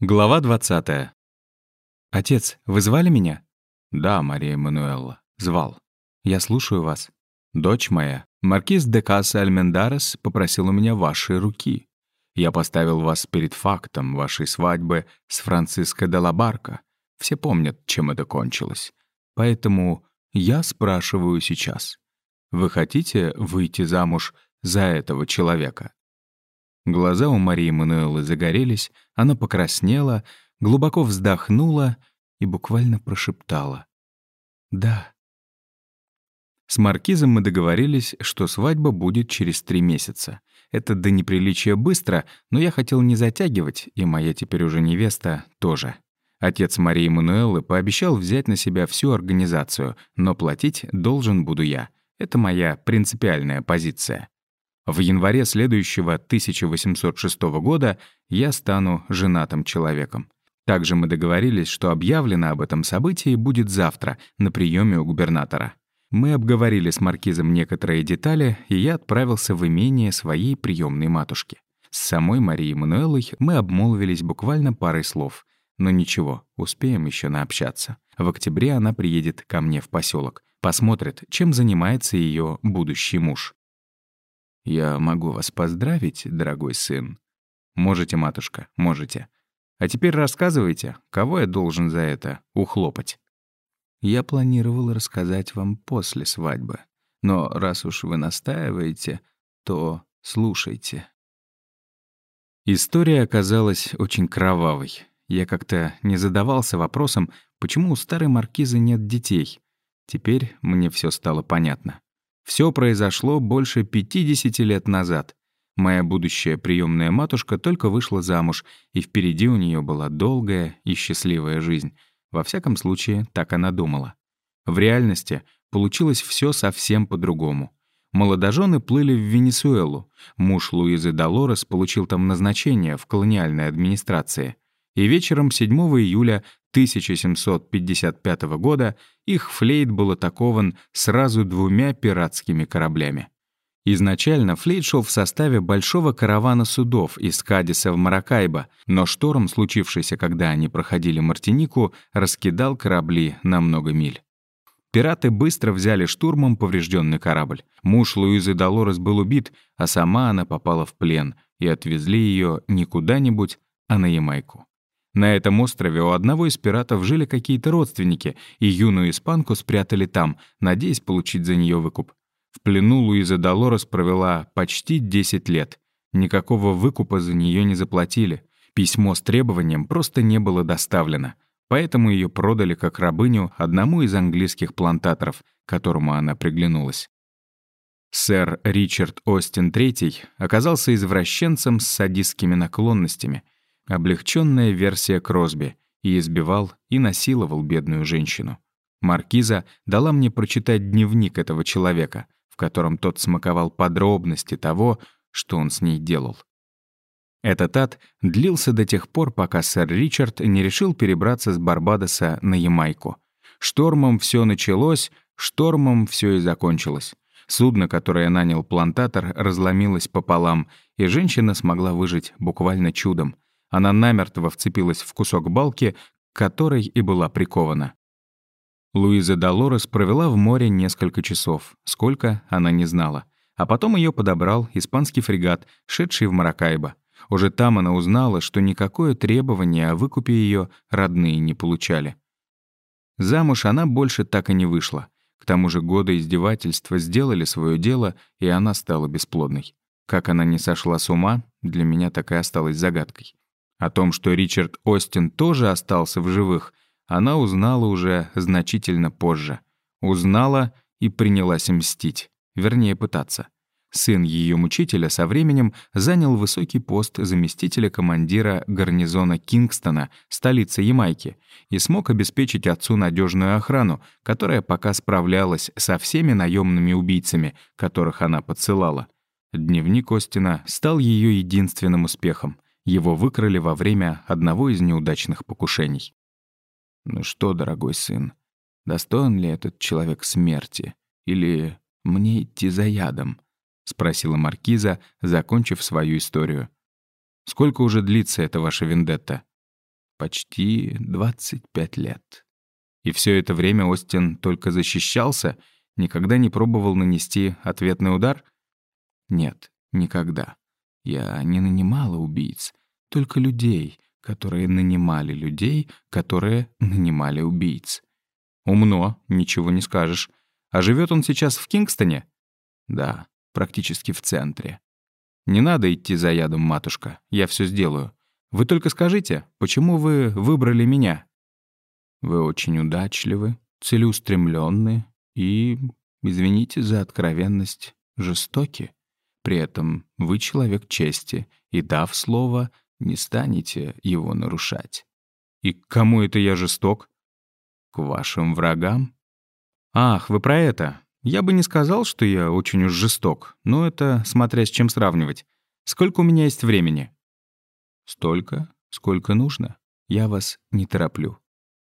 Глава 20. «Отец, вы звали меня?» «Да, Мария Эммануэлла, звал. Я слушаю вас». «Дочь моя, маркиз де Касса Альмендарес попросил у меня вашей руки. Я поставил вас перед фактом вашей свадьбы с Франциско де Лабарко. Все помнят, чем это кончилось. Поэтому я спрашиваю сейчас. Вы хотите выйти замуж за этого человека?» Глаза у Марии Мануэлы загорелись, она покраснела, глубоко вздохнула и буквально прошептала. «Да». С Маркизом мы договорились, что свадьба будет через три месяца. Это до неприличия быстро, но я хотел не затягивать, и моя теперь уже невеста тоже. Отец Марии Мануэлы пообещал взять на себя всю организацию, но платить должен буду я. Это моя принципиальная позиция. В январе следующего 1806 года я стану женатым человеком. Также мы договорились, что объявлено об этом событии будет завтра на приеме у губернатора. Мы обговорили с маркизом некоторые детали, и я отправился в имение своей приемной матушки. С самой Марией Мануэлой мы обмолвились буквально парой слов. Но ничего, успеем еще наобщаться. В октябре она приедет ко мне в поселок, посмотрит, чем занимается ее будущий муж. «Я могу вас поздравить, дорогой сын?» «Можете, матушка, можете. А теперь рассказывайте, кого я должен за это ухлопать?» «Я планировал рассказать вам после свадьбы. Но раз уж вы настаиваете, то слушайте». История оказалась очень кровавой. Я как-то не задавался вопросом, почему у старой маркизы нет детей. Теперь мне все стало понятно. Все произошло больше 50 лет назад. Моя будущая приемная матушка только вышла замуж, и впереди у нее была долгая и счастливая жизнь. Во всяком случае, так она думала. В реальности получилось все совсем по-другому. Молодожены плыли в Венесуэлу. Муж Луизы Долорес получил там назначение в колониальной администрации. И вечером 7 июля 1755 года их флейт был атакован сразу двумя пиратскими кораблями. Изначально флейт шел в составе большого каравана судов из Кадиса в Маракайбо, но шторм, случившийся, когда они проходили Мартинику, раскидал корабли на много миль. Пираты быстро взяли штурмом поврежденный корабль. Муж Луизы Долорес был убит, а сама она попала в плен, и отвезли ее не куда-нибудь, а на Ямайку. На этом острове у одного из пиратов жили какие-то родственники, и юную испанку спрятали там, надеясь получить за нее выкуп. В плену Луиза Долорес провела почти 10 лет. Никакого выкупа за нее не заплатили. Письмо с требованием просто не было доставлено. Поэтому ее продали как рабыню одному из английских плантаторов, которому она приглянулась. Сэр Ричард Остин III оказался извращенцем с садистскими наклонностями — облегченная версия Кросби, и избивал и насиловал бедную женщину. Маркиза дала мне прочитать дневник этого человека, в котором тот смаковал подробности того, что он с ней делал. Этот ад длился до тех пор, пока сэр Ричард не решил перебраться с Барбадоса на Ямайку. Штормом все началось, штормом все и закончилось. Судно, которое нанял плантатор, разломилось пополам, и женщина смогла выжить буквально чудом. Она намертво вцепилась в кусок балки, которой и была прикована. Луиза Долорес провела в море несколько часов. Сколько, она не знала. А потом ее подобрал испанский фрегат, шедший в Маракайбо. Уже там она узнала, что никакое требование о выкупе ее родные не получали. Замуж она больше так и не вышла. К тому же годы издевательства сделали свое дело, и она стала бесплодной. Как она не сошла с ума, для меня так и осталось загадкой. О том, что Ричард Остин тоже остался в живых, она узнала уже значительно позже. Узнала и принялась мстить, вернее пытаться. Сын ее мучителя со временем занял высокий пост заместителя командира гарнизона Кингстона, столицы Ямайки, и смог обеспечить отцу надежную охрану, которая пока справлялась со всеми наемными убийцами, которых она подсылала. Дневник Остина стал ее единственным успехом. Его выкрали во время одного из неудачных покушений. «Ну что, дорогой сын, достоин ли этот человек смерти? Или мне идти за ядом?» — спросила Маркиза, закончив свою историю. «Сколько уже длится эта ваша вендетта?» почти 25 лет. И все это время Остин только защищался, никогда не пробовал нанести ответный удар? Нет, никогда. Я не нанимала убийц, только людей, которые нанимали людей, которые нанимали убийц. Умно, ничего не скажешь. А живет он сейчас в Кингстоне? Да, практически в центре. Не надо идти за ядом, матушка, я все сделаю. Вы только скажите, почему вы выбрали меня? Вы очень удачливы, целеустремленны и, извините за откровенность, жестоки. При этом вы человек чести, и, дав слово, не станете его нарушать. И к кому это я жесток? К вашим врагам? Ах, вы про это. Я бы не сказал, что я очень уж жесток, но это смотря с чем сравнивать. Сколько у меня есть времени? Столько, сколько нужно. Я вас не тороплю.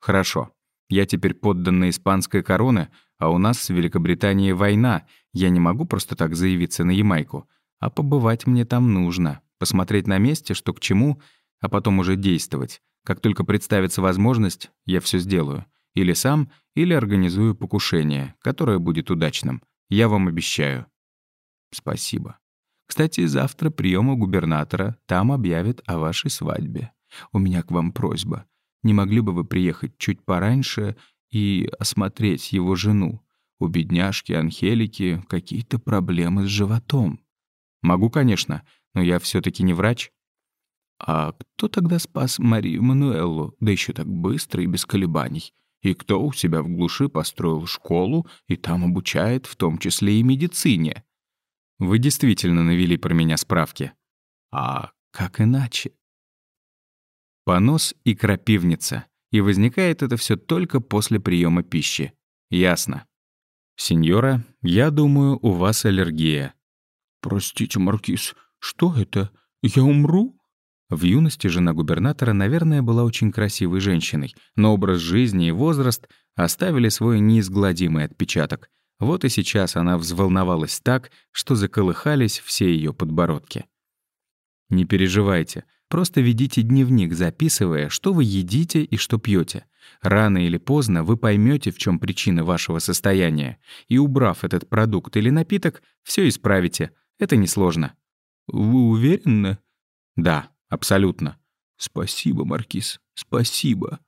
Хорошо. Я теперь подданный испанской короны, а у нас с Великобританией война. Я не могу просто так заявиться на Ямайку. А побывать мне там нужно. Посмотреть на месте, что к чему, а потом уже действовать. Как только представится возможность, я все сделаю. Или сам, или организую покушение, которое будет удачным. Я вам обещаю. Спасибо. Кстати, завтра прием у губернатора. Там объявят о вашей свадьбе. У меня к вам просьба. Не могли бы вы приехать чуть пораньше и осмотреть его жену? У бедняжки Анхелики какие-то проблемы с животом. Могу, конечно, но я все таки не врач. А кто тогда спас Марию Мануэллу, да еще так быстро и без колебаний? И кто у себя в глуши построил школу и там обучает, в том числе и медицине? Вы действительно навели про меня справки. А как иначе? Понос и крапивница. И возникает это все только после приема пищи. Ясно. Сеньора, я думаю, у вас аллергия. Простите, Маркиз, что это? Я умру? В юности жена губернатора, наверное, была очень красивой женщиной, но образ жизни и возраст оставили свой неизгладимый отпечаток. Вот и сейчас она взволновалась так, что заколыхались все ее подбородки. «Не переживайте, просто ведите дневник, записывая, что вы едите и что пьете. Рано или поздно вы поймете, в чем причина вашего состояния, и, убрав этот продукт или напиток, все исправите. Это несложно». «Вы уверены?» «Да, абсолютно». «Спасибо, Маркиз, спасибо».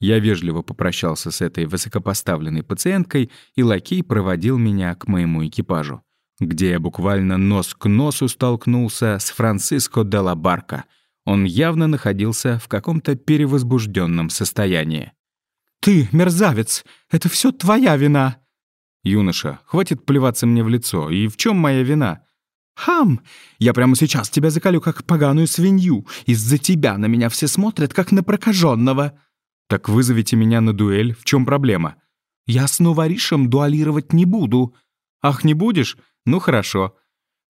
Я вежливо попрощался с этой высокопоставленной пациенткой, и лакей проводил меня к моему экипажу, где я буквально нос к носу столкнулся с Франциско де ла Барка. Он явно находился в каком-то перевозбужденном состоянии. «Ты, мерзавец! Это все твоя вина!» «Юноша, хватит плеваться мне в лицо. И в чем моя вина?» «Хам! Я прямо сейчас тебя закалю, как поганую свинью. Из-за тебя на меня все смотрят, как на прокаженного. «Так вызовите меня на дуэль. В чем проблема?» «Я с новоришем дуалировать не буду». «Ах, не будешь? Ну хорошо».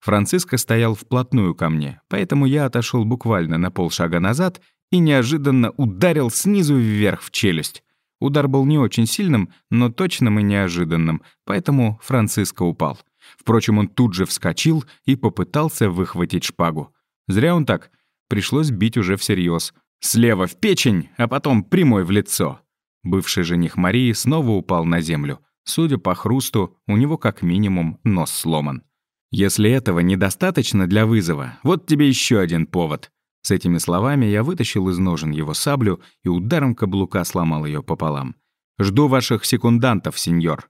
Франциско стоял вплотную ко мне, поэтому я отошел буквально на полшага назад и неожиданно ударил снизу вверх в челюсть. Удар был не очень сильным, но точным и неожиданным, поэтому Франциско упал. Впрочем, он тут же вскочил и попытался выхватить шпагу. Зря он так. Пришлось бить уже всерьез. Слева в печень, а потом прямой в лицо. Бывший жених Марии снова упал на землю. Судя по хрусту, у него как минимум нос сломан. Если этого недостаточно для вызова, вот тебе еще один повод. С этими словами я вытащил из ножен его саблю и ударом каблука сломал ее пополам. «Жду ваших секундантов, сеньор».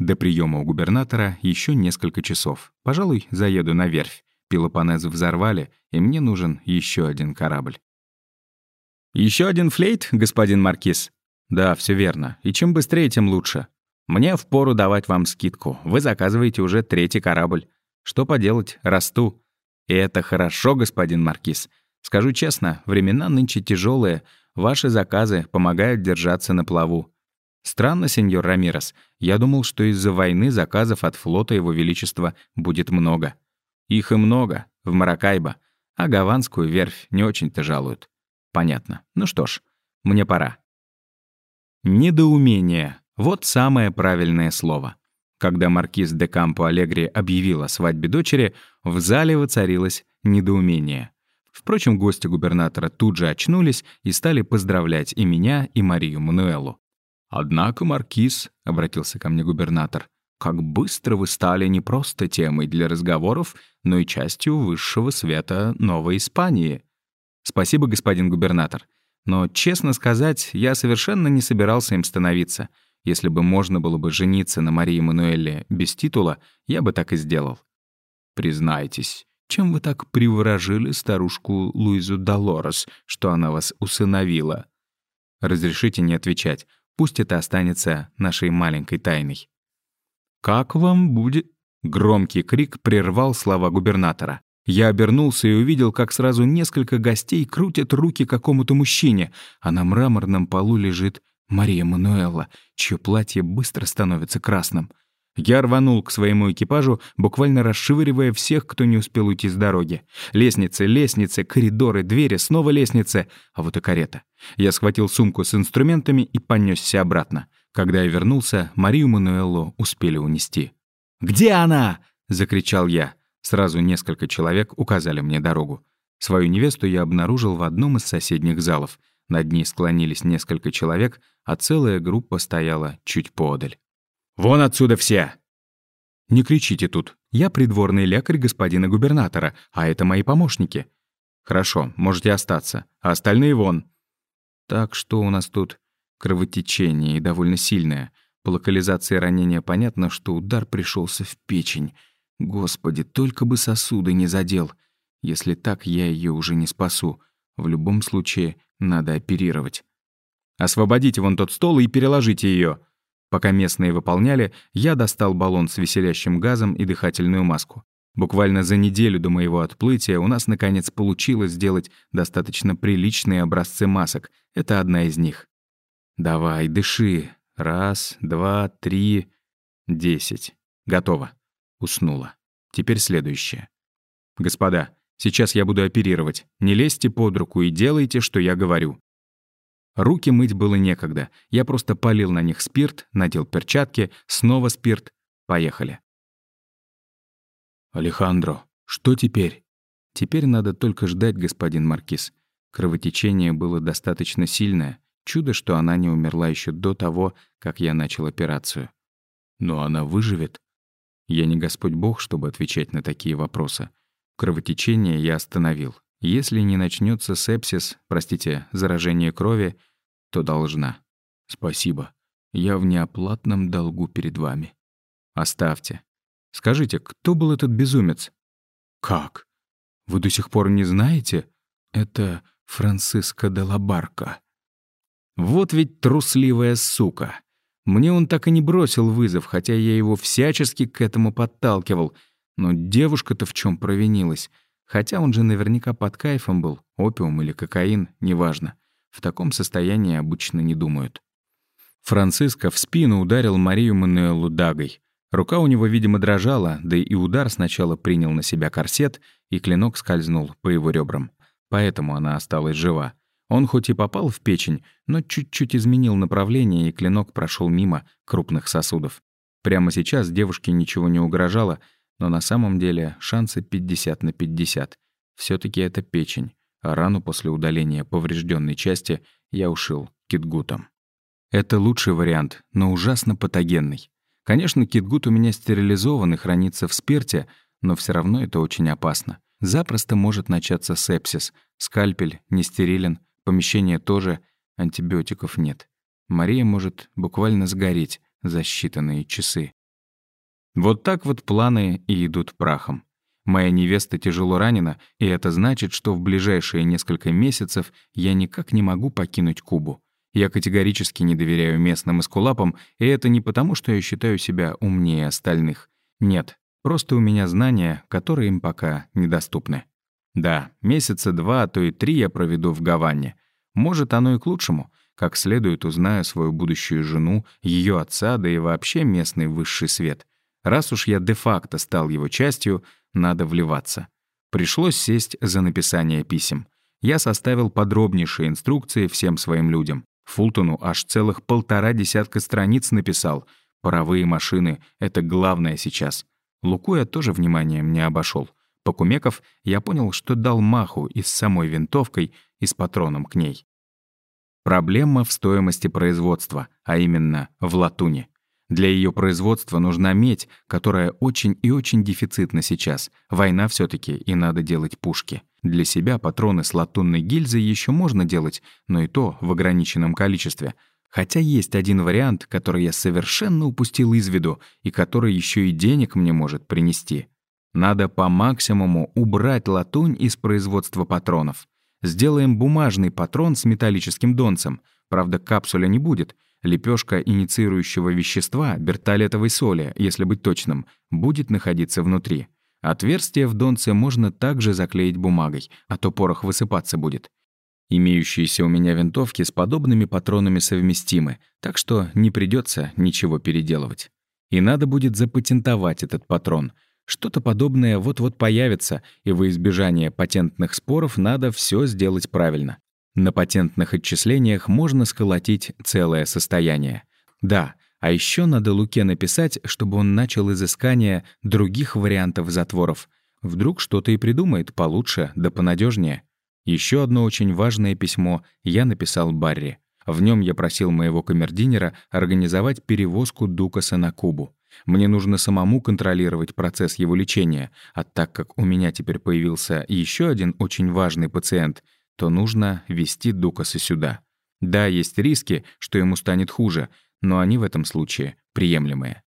До приема у губернатора еще несколько часов. Пожалуй, заеду на верфь. Пелопонез взорвали, и мне нужен еще один корабль. Еще один флейт, господин Маркиз?» «Да, все верно. И чем быстрее, тем лучше. Мне впору давать вам скидку. Вы заказываете уже третий корабль. Что поделать, расту. И это хорошо, господин Маркиз. Скажу честно, времена нынче тяжелые. Ваши заказы помогают держаться на плаву. Странно, сеньор Рамирес. Я думал, что из-за войны заказов от флота Его Величества будет много. Их и много, в Маракайбо. А гаванскую верфь не очень-то жалуют. Понятно. Ну что ж, мне пора. Недоумение. Вот самое правильное слово. Когда маркиз де Кампо Алегри объявил о свадьбе дочери, в зале воцарилось недоумение. Впрочем, гости губернатора тут же очнулись и стали поздравлять и меня, и Марию Мануэлу. «Однако, Маркиз», — обратился ко мне губернатор, «как быстро вы стали не просто темой для разговоров, но и частью высшего света Новой Испании». «Спасибо, господин губернатор. Но, честно сказать, я совершенно не собирался им становиться. Если бы можно было бы жениться на Марии Мануэле без титула, я бы так и сделал». «Признайтесь, чем вы так приворожили старушку Луизу Долорес, что она вас усыновила?» «Разрешите не отвечать. Пусть это останется нашей маленькой тайной». «Как вам будет...» Громкий крик прервал слова губернатора. Я обернулся и увидел, как сразу несколько гостей крутят руки какому-то мужчине, а на мраморном полу лежит Мария Мануэлла, чье платье быстро становится красным. Я рванул к своему экипажу, буквально расшвыривая всех, кто не успел уйти с дороги. Лестницы, лестницы, коридоры, двери, снова лестницы, а вот и карета. Я схватил сумку с инструментами и понесся обратно. Когда я вернулся, Марию Мануэллу успели унести. «Где она?» — закричал я. Сразу несколько человек указали мне дорогу. Свою невесту я обнаружил в одном из соседних залов. Над ней склонились несколько человек, а целая группа стояла чуть подаль. Вон отсюда все!» «Не кричите тут. Я придворный лекарь господина губернатора, а это мои помощники». «Хорошо, можете остаться, а остальные вон». «Так, что у нас тут?» Кровотечение и довольно сильное. По локализации ранения понятно, что удар пришелся в печень. Господи, только бы сосуды не задел. Если так, я ее уже не спасу. В любом случае, надо оперировать. «Освободите вон тот стол и переложите ее. Пока местные выполняли, я достал баллон с веселящим газом и дыхательную маску. Буквально за неделю до моего отплытия у нас, наконец, получилось сделать достаточно приличные образцы масок. Это одна из них. «Давай, дыши. Раз, два, три, десять. Готово». Уснула. Теперь следующее. «Господа, сейчас я буду оперировать. Не лезьте под руку и делайте, что я говорю. Руки мыть было некогда. Я просто полил на них спирт, надел перчатки, снова спирт. Поехали. «Алехандро, что теперь?» «Теперь надо только ждать, господин Маркиз. Кровотечение было достаточно сильное. Чудо, что она не умерла еще до того, как я начал операцию. Но она выживет?» Я не Господь Бог, чтобы отвечать на такие вопросы. Кровотечение я остановил. Если не начнется сепсис, простите, заражение крови, то должна. Спасибо. Я в неоплатном долгу перед вами. Оставьте. Скажите, кто был этот безумец? Как? Вы до сих пор не знаете? Это Франциско де Лабарко. Вот ведь трусливая сука. Мне он так и не бросил вызов, хотя я его всячески к этому подталкивал. Но девушка-то в чем провинилась? Хотя он же наверняка под кайфом был, опиум или кокаин, неважно. В таком состоянии обычно не думают. Франциско в спину ударил Марию Мануэлу дагой. Рука у него, видимо, дрожала, да и удар сначала принял на себя корсет, и клинок скользнул по его ребрам. Поэтому она осталась жива. Он хоть и попал в печень, но чуть-чуть изменил направление, и клинок прошел мимо крупных сосудов. Прямо сейчас девушке ничего не угрожало, но на самом деле шансы 50 на 50. все таки это печень, а рану после удаления поврежденной части я ушил китгутом. Это лучший вариант, но ужасно патогенный. Конечно, китгут у меня стерилизован и хранится в спирте, но все равно это очень опасно. Запросто может начаться сепсис. Скальпель не стерилен, помещение тоже, антибиотиков нет. Мария может буквально сгореть за считанные часы. Вот так вот планы и идут прахом. Моя невеста тяжело ранена, и это значит, что в ближайшие несколько месяцев я никак не могу покинуть Кубу. Я категорически не доверяю местным эскулапам, и это не потому, что я считаю себя умнее остальных. Нет, просто у меня знания, которые им пока недоступны. Да, месяца два, а то и три я проведу в Гаване. Может, оно и к лучшему. Как следует узнаю свою будущую жену, ее отца, да и вообще местный высший свет. Раз уж я де-факто стал его частью, надо вливаться. Пришлось сесть за написание писем. Я составил подробнейшие инструкции всем своим людям. Фултону аж целых полтора десятка страниц написал. Паровые машины — это главное сейчас. Луку я тоже вниманием не обошел. Покумеков, я понял, что дал маху и с самой винтовкой, и с патроном к ней. Проблема в стоимости производства, а именно в латуне. Для ее производства нужна медь, которая очень и очень дефицитна сейчас. Война все таки и надо делать пушки. Для себя патроны с латунной гильзой еще можно делать, но и то в ограниченном количестве. Хотя есть один вариант, который я совершенно упустил из виду и который еще и денег мне может принести. Надо по максимуму убрать латунь из производства патронов. Сделаем бумажный патрон с металлическим донцем. Правда, капсуля не будет — Лепешка инициирующего вещества, бертолетовой соли, если быть точным, будет находиться внутри. Отверстие в донце можно также заклеить бумагой, а то порох высыпаться будет. Имеющиеся у меня винтовки с подобными патронами совместимы, так что не придется ничего переделывать. И надо будет запатентовать этот патрон. Что-то подобное вот-вот появится, и во избежание патентных споров надо все сделать правильно. На патентных отчислениях можно сколотить целое состояние. Да, а еще надо Луке написать, чтобы он начал изыскание других вариантов затворов. Вдруг что-то и придумает получше да понадежнее. Еще одно очень важное письмо я написал Барри. В нем я просил моего камердинера организовать перевозку Дукаса на Кубу. Мне нужно самому контролировать процесс его лечения, а так как у меня теперь появился еще один очень важный пациент — то нужно вести Дукаса сюда. Да, есть риски, что ему станет хуже, но они в этом случае приемлемые.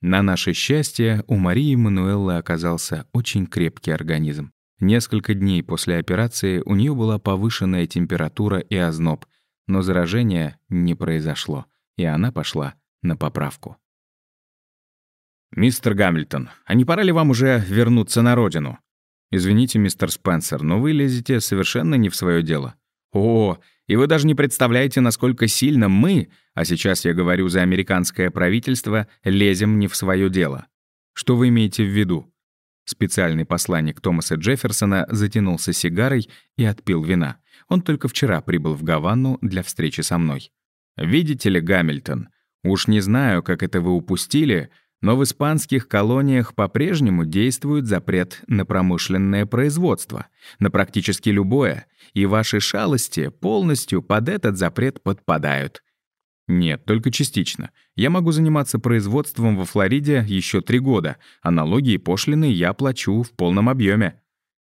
На наше счастье, у Марии Мануэллы оказался очень крепкий организм. Несколько дней после операции у нее была повышенная температура и озноб, но заражения не произошло, и она пошла на поправку. «Мистер Гамильтон, а не пора ли вам уже вернуться на родину?» «Извините, мистер Спенсер, но вы лезете совершенно не в свое дело». «О, и вы даже не представляете, насколько сильно мы, а сейчас я говорю за американское правительство, лезем не в свое дело. Что вы имеете в виду?» Специальный посланник Томаса Джефферсона затянулся сигарой и отпил вина. Он только вчера прибыл в Гавану для встречи со мной. «Видите ли, Гамильтон, уж не знаю, как это вы упустили, но в испанских колониях по-прежнему действует запрет на промышленное производство, на практически любое, и ваши шалости полностью под этот запрет подпадают. Нет, только частично. Я могу заниматься производством во Флориде еще три года, а налоги и пошлины я плачу в полном объеме.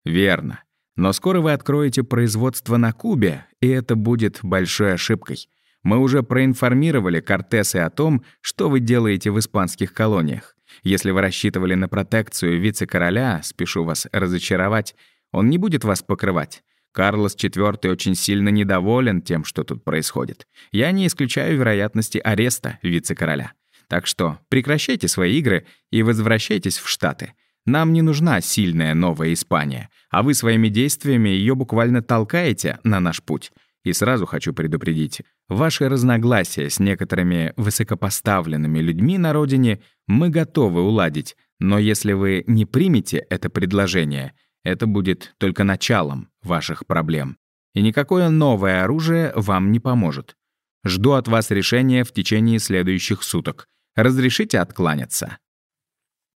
Верно. Но скоро вы откроете производство на Кубе, и это будет большой ошибкой — мы уже проинформировали Кортесы о том, что вы делаете в испанских колониях. Если вы рассчитывали на протекцию вице-короля, спешу вас разочаровать, он не будет вас покрывать. Карлос IV очень сильно недоволен тем, что тут происходит. Я не исключаю вероятности ареста вице-короля. Так что прекращайте свои игры и возвращайтесь в Штаты. Нам не нужна сильная новая Испания, а вы своими действиями ее буквально толкаете на наш путь. И сразу хочу предупредить, ваши разногласия с некоторыми высокопоставленными людьми на родине мы готовы уладить, но если вы не примете это предложение, это будет только началом ваших проблем. И никакое новое оружие вам не поможет. Жду от вас решения в течение следующих суток. Разрешите откланяться.